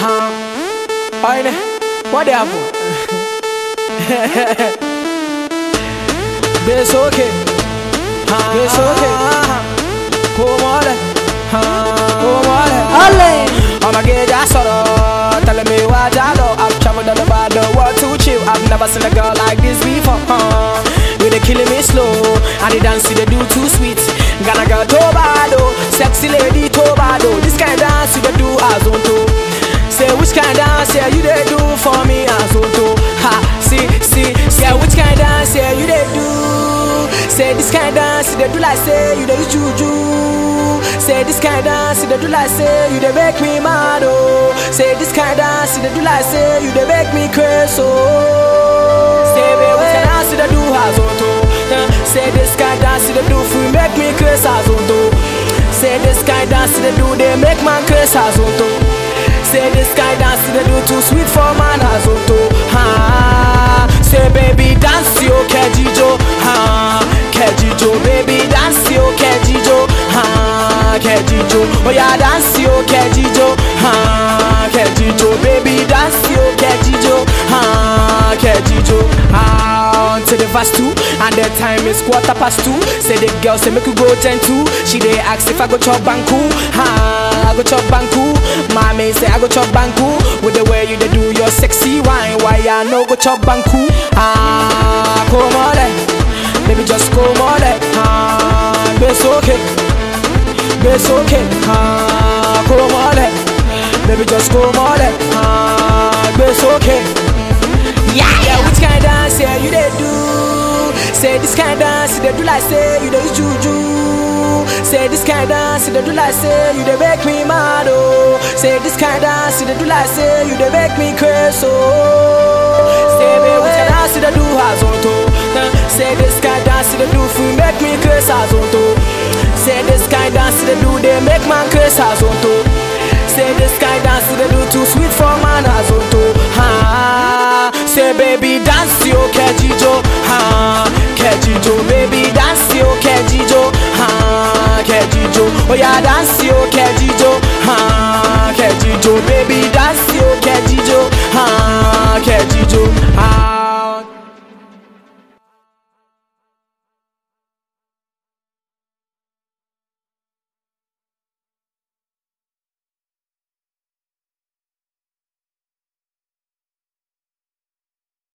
Huh? Oine, what the happen? It's okay. It's okay. Come on. Come on. Ole. I'ma get that sorrow. Telling me what I know. I've traveled all over the world to chill. I've never seen a girl like this before. Huh? You they killing me slow. And the dance they do too sweet. Gonna girl Tobado. Sexy lady Tobado. Which kind of dance yeah you they do for me as on to. Ha, see, see, say which kind of dance yeah you they do. Say this kind of dance they do like say you they use juju. Say this kind of dance they do like say you they make me mad oh. Say this kind of dance they do like say you they make me crazy oh. Say baby which kind of dance they do as on to. Uh, Say this kind of dance they do for make me crazy as on to. Say this kind of dance they do they make man crazy as on to. Say this kind of dance they do too sweet for man as on to. Ha. Say baby dance yo kejijo ha kejijo baby dance yo kejijo ha kejijo oh yeah dance yo kejijo ha kejijo baby dance yo kejijo ha kejijo ah to the verse two and the time is quarter past two. Say the girl say make you go ten two she dey ask if I go chop banku ha I go chop banku. Mommy say I go chop banku with the way you dey do your sexy wine why I no go chop banku ah come on eh. baby just come on eh. ah it's okay it's okay ah come on eh. baby just come on eh. ah it's okay yeah, yeah, which kind of dance yeah you they do? Say this kind of dance they do like say you use juju. Say this kind dance they do like say you they make me mad oh. Say this kind dance they do like say you they make me crazy oh. Say me kind of dance they do has on to. Say this kind dance they do for make me crazy as on to. Say this kind dance they do they make man crazy as on to. Say this kind dance they do too sweet for man as on to. Ha. Say baby dance yo kejijo ha kejijo baby dance yo kejijo oh yeah dance yo kejijo ha ah, kejijo baby